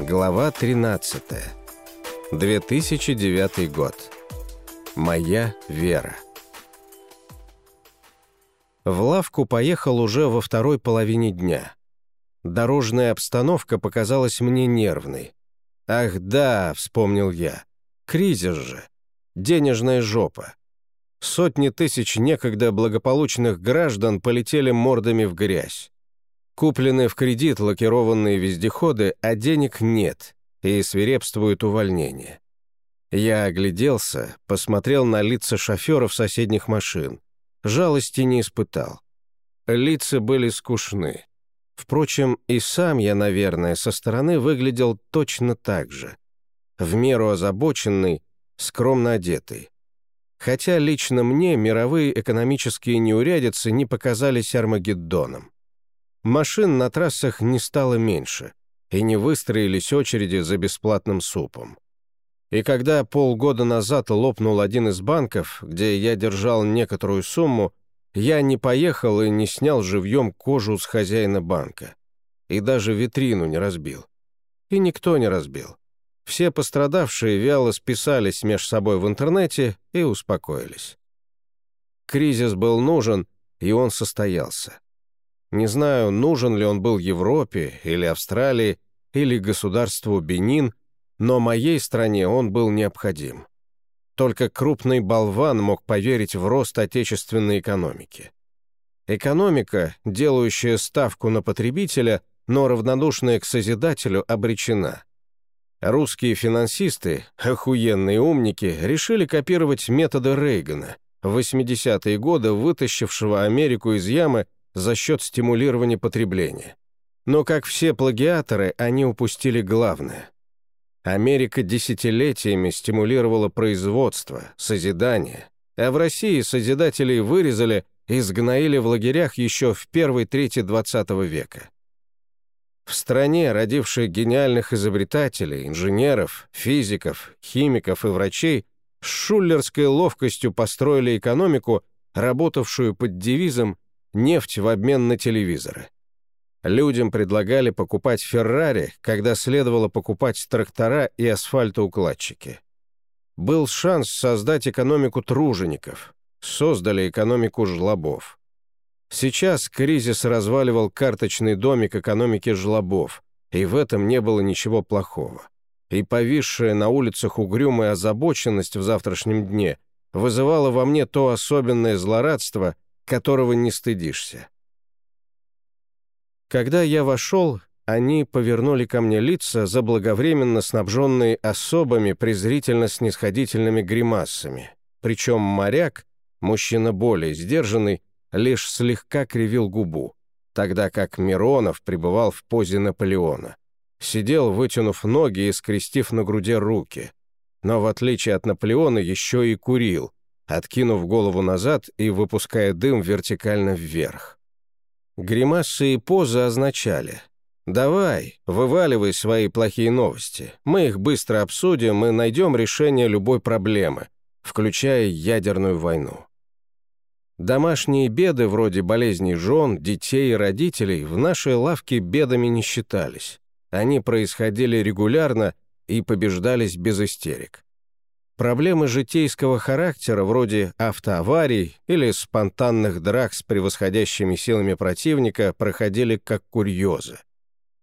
Глава 13. 2009 год. Моя вера. В лавку поехал уже во второй половине дня. Дорожная обстановка показалась мне нервной. «Ах да», — вспомнил я, — «кризис же, денежная жопа». Сотни тысяч некогда благополучных граждан полетели мордами в грязь. Куплены в кредит лакированные вездеходы, а денег нет, и свирепствует увольнение. Я огляделся, посмотрел на лица шоферов соседних машин. Жалости не испытал. Лица были скучны. Впрочем, и сам я, наверное, со стороны выглядел точно так же. В меру озабоченный, скромно одетый. Хотя лично мне мировые экономические неурядицы не показались Армагеддоном. Машин на трассах не стало меньше, и не выстроились очереди за бесплатным супом. И когда полгода назад лопнул один из банков, где я держал некоторую сумму, я не поехал и не снял живьем кожу с хозяина банка. И даже витрину не разбил. И никто не разбил. Все пострадавшие вяло списались меж собой в интернете и успокоились. Кризис был нужен, и он состоялся. Не знаю, нужен ли он был Европе или Австралии, или государству Бенин, но моей стране он был необходим. Только крупный болван мог поверить в рост отечественной экономики. Экономика, делающая ставку на потребителя, но равнодушная к созидателю, обречена – Русские финансисты, охуенные умники, решили копировать методы Рейгана, в 80-е годы вытащившего Америку из ямы за счет стимулирования потребления. Но, как все плагиаторы, они упустили главное. Америка десятилетиями стимулировала производство, созидание, а в России созидателей вырезали и сгноили в лагерях еще в первой трети XX века. В стране, родившей гениальных изобретателей, инженеров, физиков, химиков и врачей, с шуллерской ловкостью построили экономику, работавшую под девизом «нефть в обмен на телевизоры». Людям предлагали покупать Феррари, когда следовало покупать трактора и асфальтоукладчики. Был шанс создать экономику тружеников. Создали экономику жлобов. Сейчас кризис разваливал карточный домик экономики жлобов, и в этом не было ничего плохого. И повисшая на улицах угрюмая озабоченность в завтрашнем дне вызывала во мне то особенное злорадство, которого не стыдишься. Когда я вошел, они повернули ко мне лица, заблаговременно снабженные особыми презрительно-снисходительными гримасами. Причем моряк, мужчина более сдержанный, лишь слегка кривил губу, тогда как Миронов пребывал в позе Наполеона. Сидел, вытянув ноги и скрестив на груди руки. Но в отличие от Наполеона еще и курил, откинув голову назад и выпуская дым вертикально вверх. Гримасы и позы означали «Давай, вываливай свои плохие новости. Мы их быстро обсудим и найдем решение любой проблемы, включая ядерную войну». Домашние беды вроде болезней жен, детей и родителей в нашей лавке бедами не считались. Они происходили регулярно и побеждались без истерик. Проблемы житейского характера, вроде автоаварий или спонтанных драк с превосходящими силами противника, проходили как курьезы.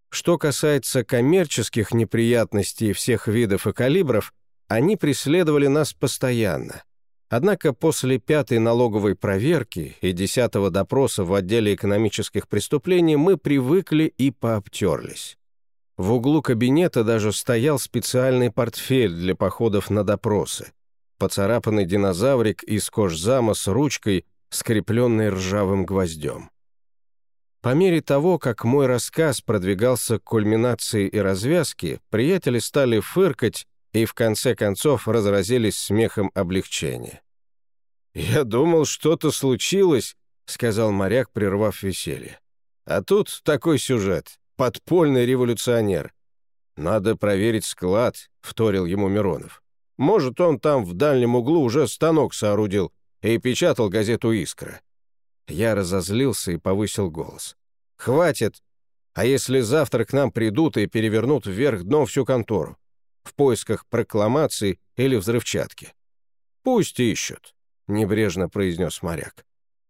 Что касается коммерческих неприятностей всех видов и калибров, они преследовали нас постоянно. Однако после пятой налоговой проверки и десятого допроса в отделе экономических преступлений мы привыкли и пообтерлись. В углу кабинета даже стоял специальный портфель для походов на допросы. Поцарапанный динозаврик из кожзама с ручкой, скрепленной ржавым гвоздем. По мере того, как мой рассказ продвигался к кульминации и развязке, приятели стали фыркать и в конце концов разразились смехом облегчения. «Я думал, что-то случилось», — сказал моряк, прервав веселье. «А тут такой сюжет. Подпольный революционер. Надо проверить склад», — вторил ему Миронов. «Может, он там в дальнем углу уже станок соорудил и печатал газету «Искра». Я разозлился и повысил голос. «Хватит! А если завтра к нам придут и перевернут вверх дном всю контору? В поисках прокламации или взрывчатки? Пусть ищут, — небрежно произнес моряк.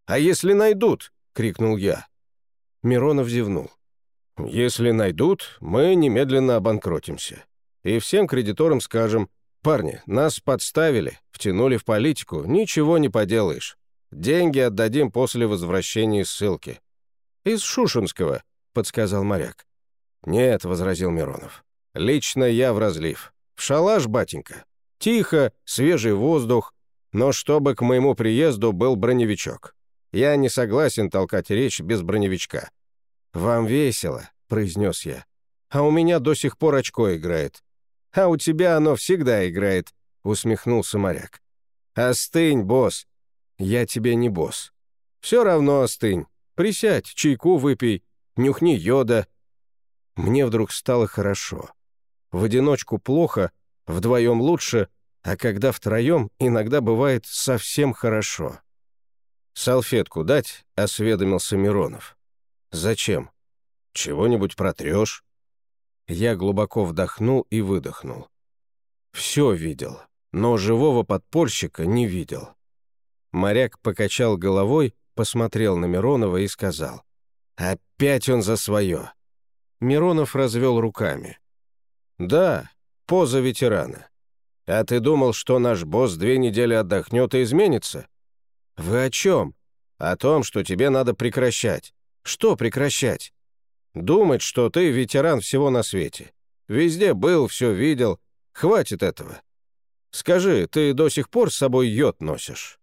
А если найдут? — крикнул я. Миронов зевнул. Если найдут, мы немедленно обанкротимся. И всем кредиторам скажем, парни, нас подставили, втянули в политику, ничего не поделаешь. Деньги отдадим после возвращения ссылки. Из Шушинского, подсказал моряк. Нет, возразил Миронов. Лично я в разлив. В шалаш, батенька. Тихо, свежий воздух, но чтобы к моему приезду был броневичок. Я не согласен толкать речь без броневичка. «Вам весело», — произнес я. «А у меня до сих пор очко играет». «А у тебя оно всегда играет», — усмехнулся моряк. «Остынь, босс». «Я тебе не босс». «Все равно остынь. Присядь, чайку выпей, нюхни йода». Мне вдруг стало хорошо. В одиночку плохо, вдвоем лучше, а когда втроем, иногда бывает совсем хорошо. «Салфетку дать?» — осведомился Миронов. «Зачем? Чего-нибудь протрешь?» Я глубоко вдохнул и выдохнул. Все видел, но живого подпольщика не видел. Моряк покачал головой, посмотрел на Миронова и сказал. «Опять он за свое!» Миронов развел руками. «Да, поза ветерана. А ты думал, что наш босс две недели отдохнет и изменится?» «Вы о чем?» «О том, что тебе надо прекращать. Что прекращать? Думать, что ты ветеран всего на свете. Везде был, все видел. Хватит этого. Скажи, ты до сих пор с собой йод носишь?»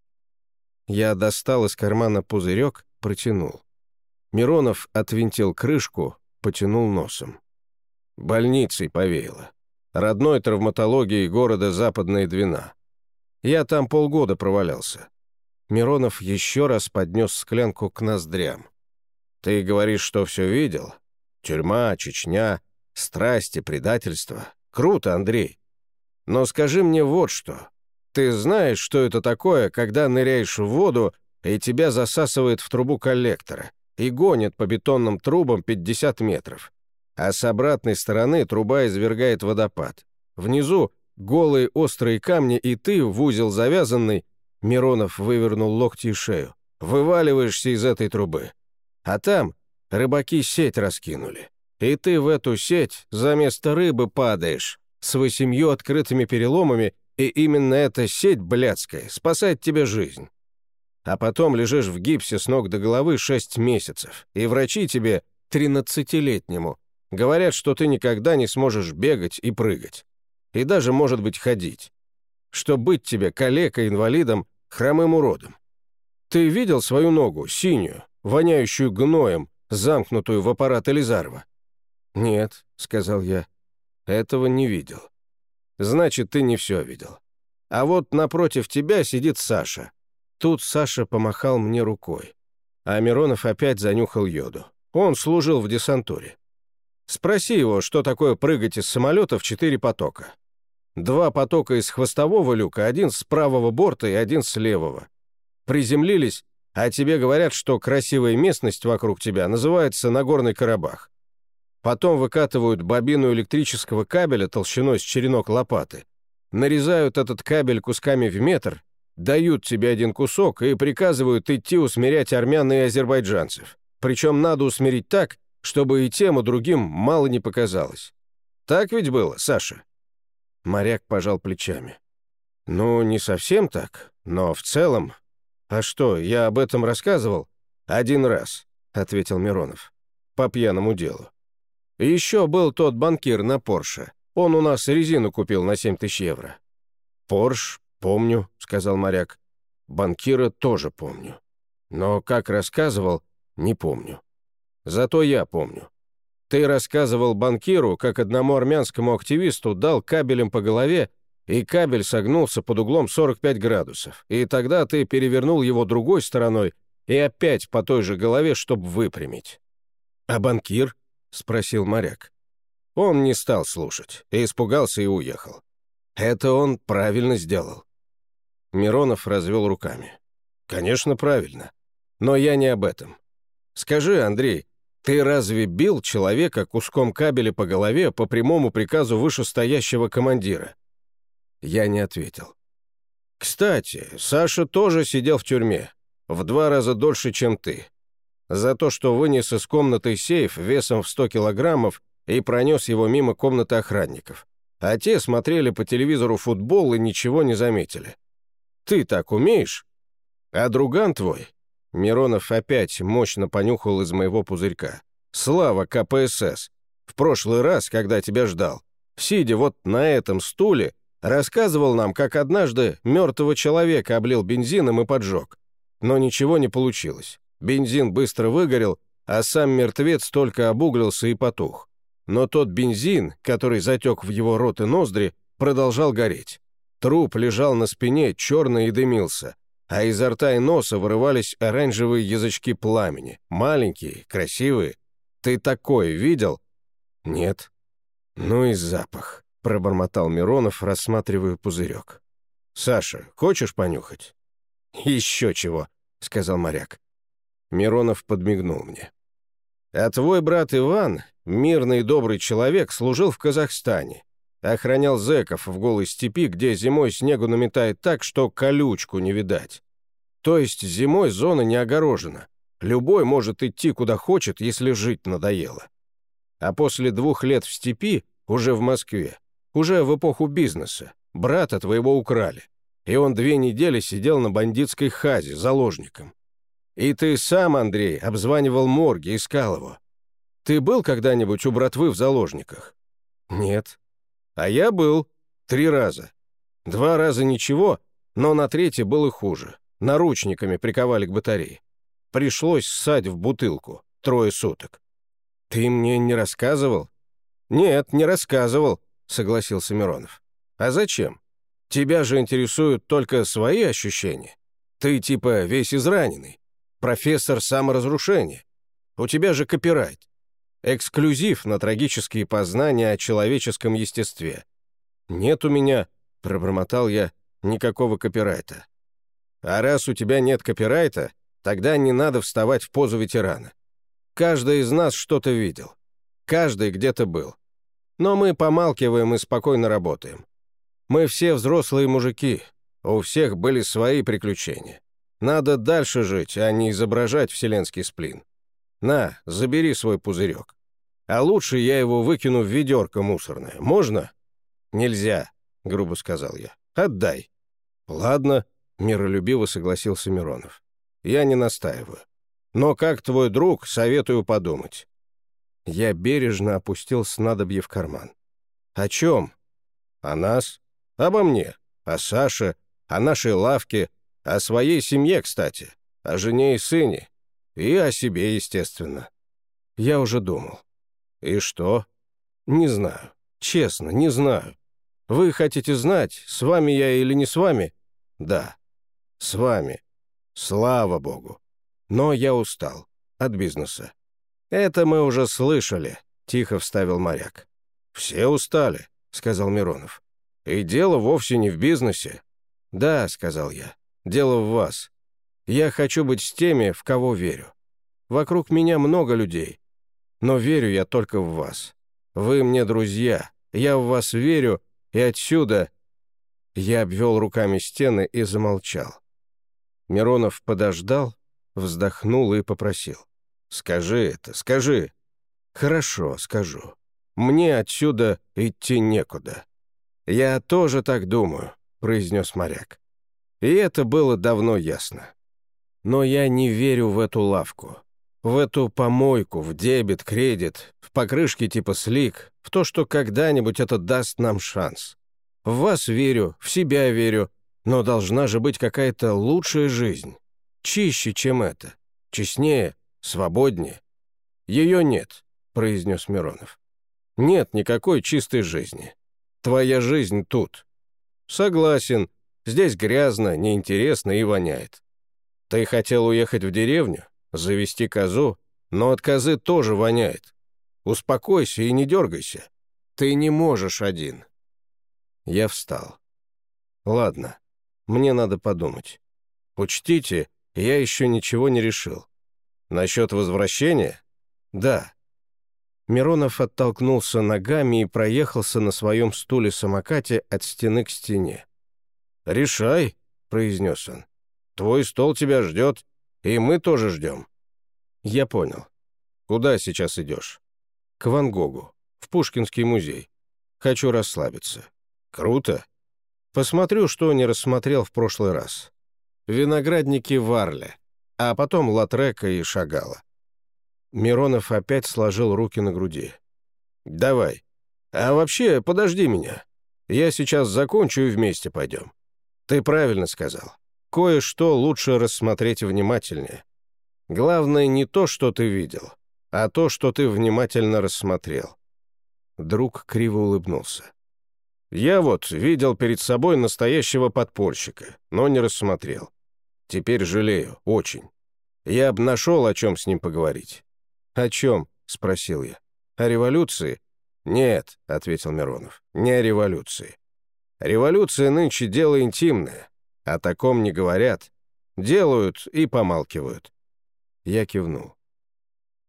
Я достал из кармана пузырек, протянул. Миронов отвинтил крышку, потянул носом. Больницей повеяло. Родной травматологии города Западная Двина. Я там полгода провалялся. Миронов еще раз поднес склянку к ноздрям. Ты говоришь, что все видел? Тюрьма, Чечня, страсти, предательство. Круто, Андрей. Но скажи мне вот что. Ты знаешь, что это такое, когда ныряешь в воду, и тебя засасывает в трубу коллектора и гонит по бетонным трубам 50 метров. А с обратной стороны труба извергает водопад. Внизу голые острые камни, и ты, в узел завязанный, Миронов вывернул локти и шею, вываливаешься из этой трубы. А там рыбаки сеть раскинули. И ты в эту сеть за место рыбы падаешь, с восемью открытыми переломами, и именно эта сеть блядская спасает тебе жизнь. А потом лежишь в гипсе с ног до головы шесть месяцев, и врачи тебе, тринадцатилетнему, говорят, что ты никогда не сможешь бегать и прыгать. И даже, может быть, ходить. Что быть тебе калекой, инвалидом, хромым уродом. Ты видел свою ногу, синюю, воняющую гноем, замкнутую в аппарат Элизарова?» «Нет», — сказал я, — «этого не видел». «Значит, ты не все видел. А вот напротив тебя сидит Саша». Тут Саша помахал мне рукой. А Миронов опять занюхал йоду. Он служил в десантуре. Спроси его, что такое прыгать из самолета в четыре потока. Два потока из хвостового люка, один с правого борта и один с левого. Приземлились а тебе говорят, что красивая местность вокруг тебя называется Нагорный Карабах. Потом выкатывают бобину электрического кабеля толщиной с черенок лопаты, нарезают этот кабель кусками в метр, дают тебе один кусок и приказывают идти усмирять армян и азербайджанцев. Причем надо усмирить так, чтобы и тем, и другим мало не показалось. Так ведь было, Саша?» Моряк пожал плечами. «Ну, не совсем так, но в целом «А что, я об этом рассказывал?» «Один раз», — ответил Миронов. «По пьяному делу. Еще был тот банкир на Порше. Он у нас резину купил на 7 тысяч евро». «Порш, помню», — сказал моряк. «Банкира тоже помню. Но как рассказывал, не помню. Зато я помню. Ты рассказывал банкиру, как одному армянскому активисту дал кабелем по голове и кабель согнулся под углом 45 градусов, и тогда ты перевернул его другой стороной и опять по той же голове, чтобы выпрямить. «А банкир?» — спросил моряк. Он не стал слушать, и испугался и уехал. Это он правильно сделал. Миронов развел руками. «Конечно, правильно. Но я не об этом. Скажи, Андрей, Ты разве бил человека куском кабеля по голове по прямому приказу вышестоящего командира?» Я не ответил. «Кстати, Саша тоже сидел в тюрьме. В два раза дольше, чем ты. За то, что вынес из комнаты сейф весом в 100 килограммов и пронес его мимо комнаты охранников. А те смотрели по телевизору футбол и ничего не заметили. Ты так умеешь? А друган твой, Миронов опять мощно понюхал из моего пузырька. «Слава КПСС! В прошлый раз, когда тебя ждал, сидя вот на этом стуле, рассказывал нам, как однажды мертвого человека облил бензином и поджег. Но ничего не получилось. Бензин быстро выгорел, а сам мертвец только обуглился и потух. Но тот бензин, который затек в его рот и ноздри, продолжал гореть. Труп лежал на спине, черный и дымился а изо рта и носа вырывались оранжевые язычки пламени. Маленькие, красивые. Ты такое видел? Нет. Ну и запах, пробормотал Миронов, рассматривая пузырек. Саша, хочешь понюхать? Еще чего, сказал моряк. Миронов подмигнул мне. А твой брат Иван, мирный и добрый человек, служил в Казахстане. Охранял зэков в голой степи, где зимой снегу наметает так, что колючку не видать. То есть зимой зона не огорожена. Любой может идти куда хочет, если жить надоело. А после двух лет в степи, уже в Москве, уже в эпоху бизнеса, брата твоего украли. И он две недели сидел на бандитской хазе, заложником. И ты сам, Андрей, обзванивал морги, искал его. Ты был когда-нибудь у братвы в заложниках? Нет. А я был. Три раза. Два раза ничего, но на третий был и хуже. Наручниками приковали к батарее. Пришлось ссать в бутылку. Трое суток. Ты мне не рассказывал? Нет, не рассказывал, согласился Миронов. А зачем? Тебя же интересуют только свои ощущения. Ты типа весь израненный. Профессор саморазрушения. У тебя же копирайт. Эксклюзив на трагические познания о человеческом естестве. «Нет у меня», — пробормотал я, — «никакого копирайта». «А раз у тебя нет копирайта, тогда не надо вставать в позу ветерана. Каждый из нас что-то видел. Каждый где-то был. Но мы помалкиваем и спокойно работаем. Мы все взрослые мужики, у всех были свои приключения. Надо дальше жить, а не изображать вселенский сплин. На, забери свой пузырек. А лучше я его выкину в ведерко мусорное. Можно? Нельзя, грубо сказал я. Отдай. Ладно, миролюбиво согласился Миронов. Я не настаиваю. Но как твой друг, советую подумать. Я бережно опустил снадобье в карман. О чем? О нас? Обо мне. О Саше, о нашей лавке, о своей семье, кстати, о жене и сыне. И о себе, естественно. Я уже думал. «И что?» «Не знаю. Честно, не знаю. Вы хотите знать, с вами я или не с вами?» «Да. С вами. Слава богу. Но я устал. От бизнеса». «Это мы уже слышали», — тихо вставил моряк. «Все устали», — сказал Миронов. «И дело вовсе не в бизнесе». «Да», — сказал я, — «дело в вас. Я хочу быть с теми, в кого верю. Вокруг меня много людей, но верю я только в вас. Вы мне друзья, я в вас верю, и отсюда...» Я обвел руками стены и замолчал. Миронов подождал, вздохнул и попросил. «Скажи это, скажи». «Хорошо, скажу. Мне отсюда идти некуда». «Я тоже так думаю», — произнес моряк. И это было давно ясно. Но я не верю в эту лавку. В эту помойку, в дебет, кредит, в покрышки типа слик, в то, что когда-нибудь это даст нам шанс. В вас верю, в себя верю, но должна же быть какая-то лучшая жизнь. Чище, чем это. Честнее, свободнее. Ее нет, произнес Миронов. Нет никакой чистой жизни. Твоя жизнь тут. Согласен, здесь грязно, неинтересно и воняет. Ты хотел уехать в деревню? завести козу, но от козы тоже воняет. Успокойся и не дергайся. Ты не можешь один. Я встал. Ладно, мне надо подумать. Учтите, я еще ничего не решил. Насчет возвращения? «Да». Миронов оттолкнулся ногами и проехался на своем стуле-самокате от стены к стене. «Решай», — произнес он. «Твой стол тебя ждет, и мы тоже ждем». «Я понял. Куда сейчас идешь?» «К Ван Гогу, в Пушкинский музей. Хочу расслабиться». «Круто. Посмотрю, что не рассмотрел в прошлый раз. Виноградники Варля, а потом Латрека и Шагала». Миронов опять сложил руки на груди. «Давай. А вообще, подожди меня. Я сейчас закончу и вместе пойдем. Ты правильно сказал. Кое-что лучше рассмотреть внимательнее. Главное не то, что ты видел, а то, что ты внимательно рассмотрел». Друг криво улыбнулся. «Я вот видел перед собой настоящего подпольщика, но не рассмотрел. Теперь жалею, очень. Я б нашел, о чем с ним поговорить». «О чем?» — спросил я. «О революции?» «Нет», — ответил Миронов, — «не о революции. Революция нынче дело интимное. О таком не говорят. Делают и помалкивают». Я кивнул.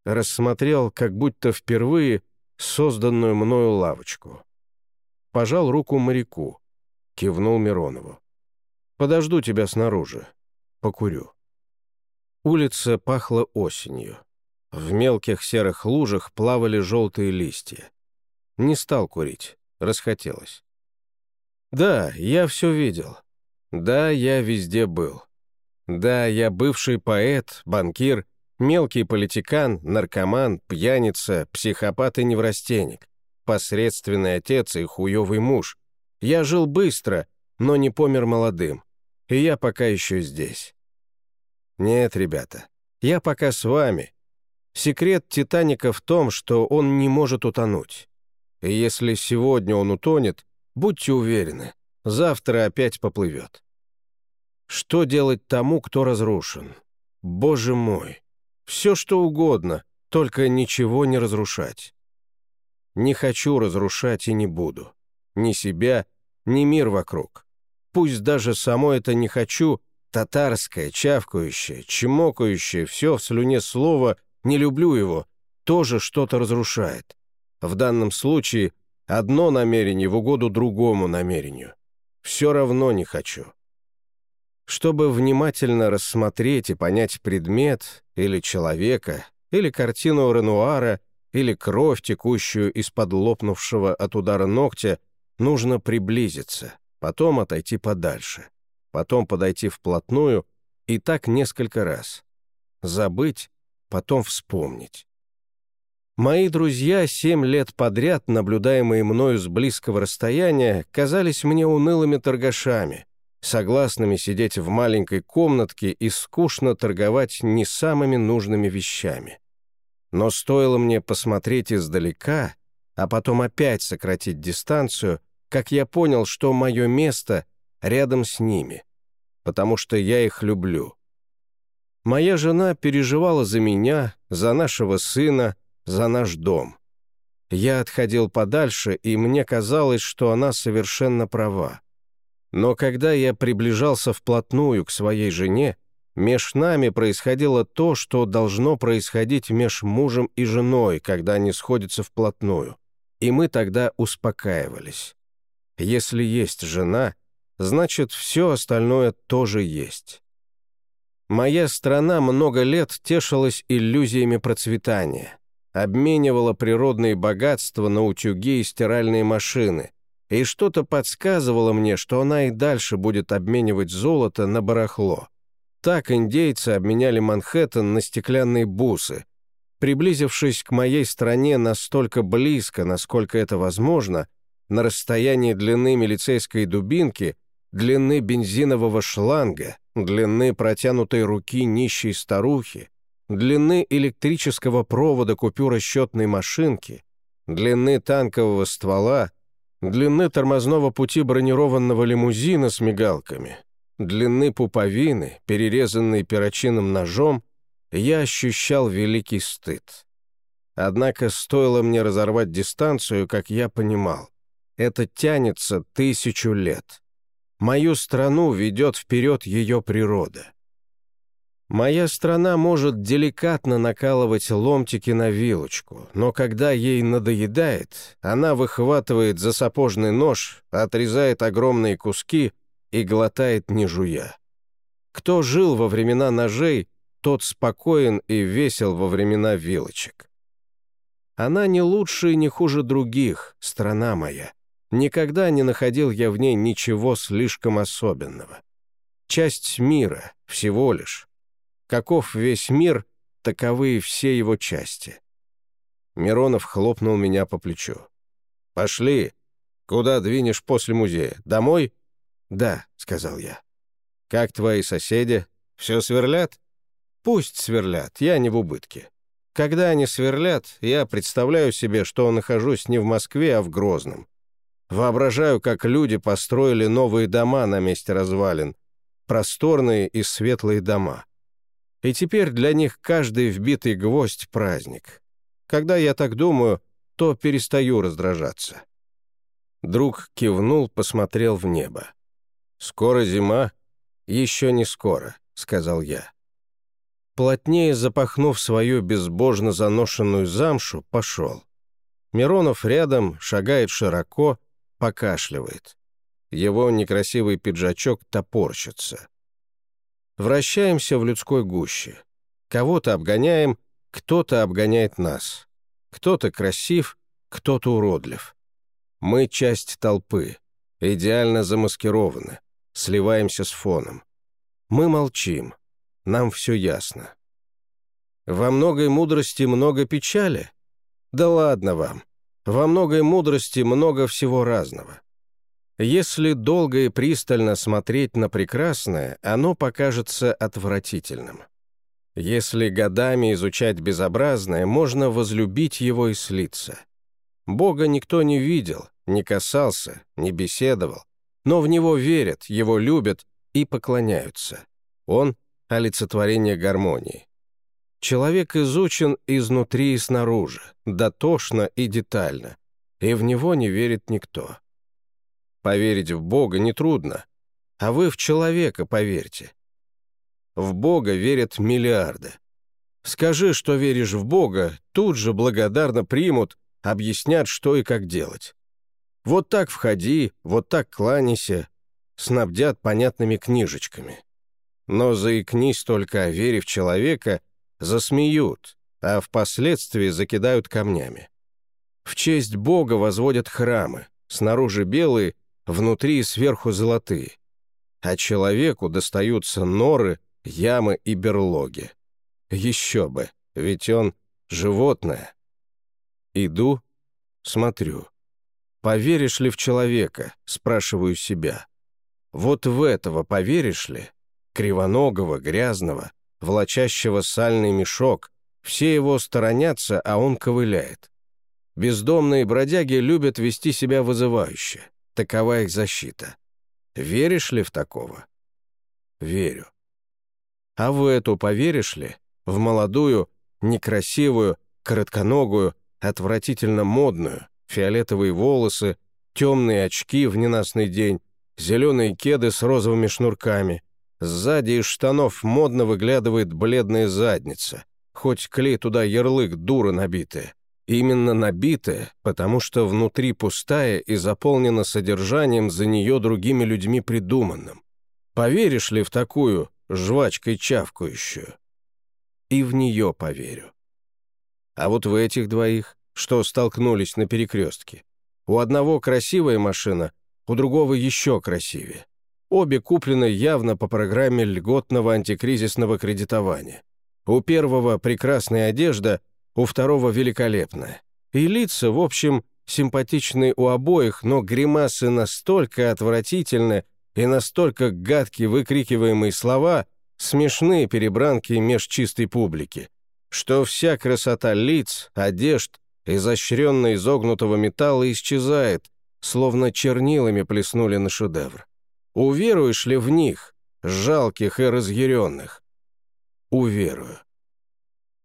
Рассмотрел, как будто впервые, созданную мною лавочку. Пожал руку моряку. Кивнул Миронову. «Подожду тебя снаружи. Покурю». Улица пахла осенью. В мелких серых лужах плавали желтые листья. Не стал курить, расхотелось. Да, я все видел. Да, я везде был. Да, я бывший поэт, банкир, мелкий политикан, наркоман, пьяница, психопат и неврастенник, посредственный отец и хуёвый муж. Я жил быстро, но не помер молодым. И я пока еще здесь. Нет, ребята, я пока с вами, Секрет «Титаника» в том, что он не может утонуть. И если сегодня он утонет, будьте уверены, завтра опять поплывет. Что делать тому, кто разрушен? Боже мой! Все что угодно, только ничего не разрушать. Не хочу разрушать и не буду. Ни себя, ни мир вокруг. Пусть даже само это «не хочу» татарское, чавкающее, чмокающее, все в слюне слово не люблю его, тоже что-то разрушает. В данном случае одно намерение в угоду другому намерению. Все равно не хочу. Чтобы внимательно рассмотреть и понять предмет или человека, или картину Ренуара, или кровь, текущую из-под лопнувшего от удара ногтя, нужно приблизиться, потом отойти подальше, потом подойти вплотную и так несколько раз. Забыть потом вспомнить. Мои друзья, семь лет подряд, наблюдаемые мною с близкого расстояния, казались мне унылыми торгашами, согласными сидеть в маленькой комнатке и скучно торговать не самыми нужными вещами. Но стоило мне посмотреть издалека, а потом опять сократить дистанцию, как я понял, что мое место рядом с ними, потому что я их люблю. Моя жена переживала за меня, за нашего сына, за наш дом. Я отходил подальше, и мне казалось, что она совершенно права. Но когда я приближался вплотную к своей жене, меж нами происходило то, что должно происходить меж мужем и женой, когда они сходятся вплотную. И мы тогда успокаивались. Если есть жена, значит, все остальное тоже есть. Моя страна много лет тешилась иллюзиями процветания, обменивала природные богатства на утюги и стиральные машины, и что-то подсказывало мне, что она и дальше будет обменивать золото на барахло. Так индейцы обменяли Манхэттен на стеклянные бусы. Приблизившись к моей стране настолько близко, насколько это возможно, на расстоянии длины милицейской дубинки, длины бензинового шланга — длины протянутой руки нищей старухи, длины электрического провода купюросчетной машинки, длины танкового ствола, длины тормозного пути бронированного лимузина с мигалками, длины пуповины, перерезанной перочинным ножом, я ощущал великий стыд. Однако стоило мне разорвать дистанцию, как я понимал, это тянется тысячу лет. Мою страну ведет вперед ее природа. Моя страна может деликатно накалывать ломтики на вилочку, но когда ей надоедает, она выхватывает за сапожный нож, отрезает огромные куски и глотает не жуя. Кто жил во времена ножей, тот спокоен и весел во времена вилочек. Она не лучше и не хуже других, страна моя. Никогда не находил я в ней ничего слишком особенного. Часть мира, всего лишь. Каков весь мир, таковы все его части. Миронов хлопнул меня по плечу. «Пошли. Куда двинешь после музея? Домой?» «Да», — сказал я. «Как твои соседи? Все сверлят?» «Пусть сверлят, я не в убытке. Когда они сверлят, я представляю себе, что нахожусь не в Москве, а в Грозном. Воображаю, как люди построили новые дома на месте развалин, просторные и светлые дома. И теперь для них каждый вбитый гвоздь — праздник. Когда я так думаю, то перестаю раздражаться. Друг кивнул, посмотрел в небо. «Скоро зима?» «Еще не скоро», — сказал я. Плотнее запахнув свою безбожно заношенную замшу, пошел. Миронов рядом, шагает широко, покашливает. Его некрасивый пиджачок топорщится. Вращаемся в людской гуще. Кого-то обгоняем, кто-то обгоняет нас. Кто-то красив, кто-то уродлив. Мы часть толпы, идеально замаскированы, сливаемся с фоном. Мы молчим, нам все ясно. Во многой мудрости много печали? Да ладно вам. Во многой мудрости много всего разного. Если долго и пристально смотреть на прекрасное, оно покажется отвратительным. Если годами изучать безобразное, можно возлюбить его и слиться. Бога никто не видел, не касался, не беседовал, но в него верят, его любят и поклоняются. Он — олицетворение гармонии. Человек изучен изнутри и снаружи, дотошно и детально, и в него не верит никто. Поверить в Бога нетрудно, а вы в человека поверьте. В Бога верят миллиарды. Скажи, что веришь в Бога, тут же благодарно примут, объяснят, что и как делать. Вот так входи, вот так кланяйся, снабдят понятными книжечками. Но заикнись только о вере в человека, засмеют, а впоследствии закидают камнями. В честь Бога возводят храмы, снаружи белые, внутри и сверху золотые, а человеку достаются норы, ямы и берлоги. Еще бы, ведь он животное. Иду, смотрю. Поверишь ли в человека, спрашиваю себя. Вот в этого поверишь ли? Кривоногого, грязного, влачащего сальный мешок, все его сторонятся, а он ковыляет. Бездомные бродяги любят вести себя вызывающе. Такова их защита. Веришь ли в такого? Верю. А в эту поверишь ли? В молодую, некрасивую, коротконогую, отвратительно модную, фиолетовые волосы, темные очки в ненастный день, зеленые кеды с розовыми шнурками. Сзади из штанов модно выглядывает бледная задница, хоть клей туда ярлык дура набитая. Именно набитая, потому что внутри пустая и заполнена содержанием за нее другими людьми придуманным. Поверишь ли в такую жвачкой чавкающую? И в нее поверю. А вот в этих двоих, что столкнулись на перекрестке. У одного красивая машина, у другого еще красивее. Обе куплены явно по программе льготного антикризисного кредитования. У первого прекрасная одежда, у второго великолепная. И лица, в общем, симпатичные у обоих, но гримасы настолько отвратительны и настолько гадкие выкрикиваемые слова, смешные перебранки меж чистой публики, что вся красота лиц, одежд, изощренно изогнутого металла исчезает, словно чернилами плеснули на шедевр. Уверуешь ли в них, жалких и разъяренных? Уверую.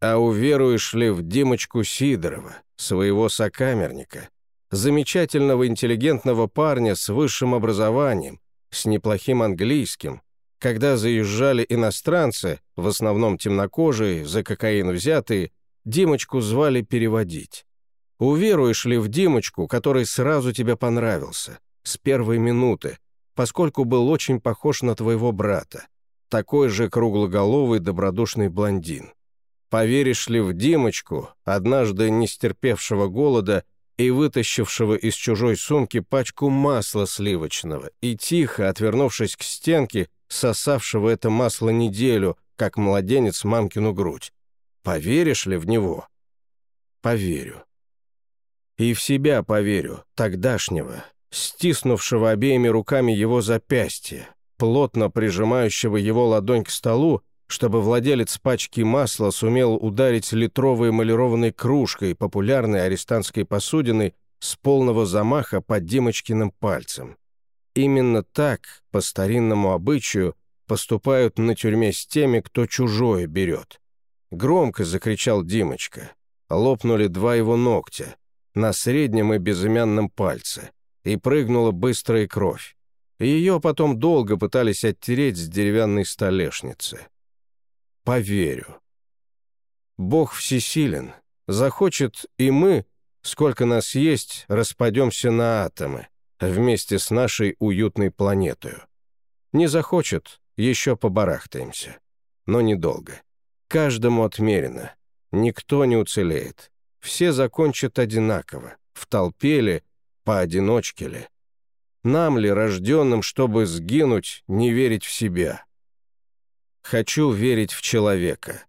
А уверуешь ли в Димочку Сидорова, своего сокамерника, замечательного интеллигентного парня с высшим образованием, с неплохим английским, Когда заезжали иностранцы, в основном темнокожие, за кокаин взятые, Димочку звали переводить. Уверуешь ли в Димочку, который сразу тебе понравился, с первой минуты, поскольку был очень похож на твоего брата, такой же круглоголовый добродушный блондин? Поверишь ли в Димочку, однажды не стерпевшего голода и вытащившего из чужой сумки пачку масла сливочного и тихо, отвернувшись к стенке, сосавшего это масло неделю, как младенец мамкину грудь? Поверишь ли в него? Поверю. И в себя поверю, тогдашнего, стиснувшего обеими руками его запястье, плотно прижимающего его ладонь к столу, чтобы владелец пачки масла сумел ударить литровой эмалированной кружкой популярной арестантской посудины с полного замаха под Димочкиным пальцем. Именно так, по старинному обычаю, поступают на тюрьме с теми, кто чужое берет. Громко закричал Димочка. Лопнули два его ногтя на среднем и безымянном пальце, и прыгнула быстрая кровь. Ее потом долго пытались оттереть с деревянной столешницы. Поверю. Бог всесилен. Захочет, и мы, сколько нас есть, распадемся на атомы, вместе с нашей уютной планетой. Не захочет, еще побарахтаемся. Но недолго. Каждому отмерено. Никто не уцелеет. Все закончат одинаково. В толпе ли, поодиночке ли. Нам ли, рожденным, чтобы сгинуть, не верить в себя? Хочу верить в человека.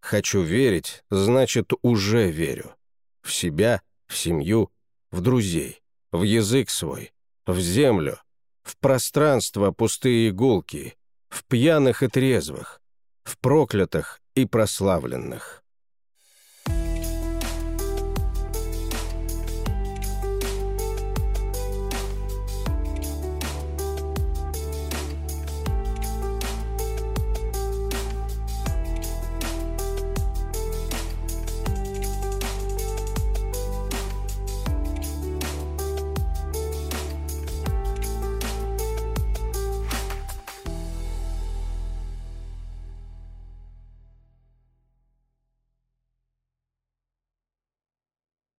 Хочу верить, значит, уже верю. В себя, в семью, в друзей, в язык свой, в землю, в пространство пустые игулки, в пьяных и трезвых, в проклятых и прославленных.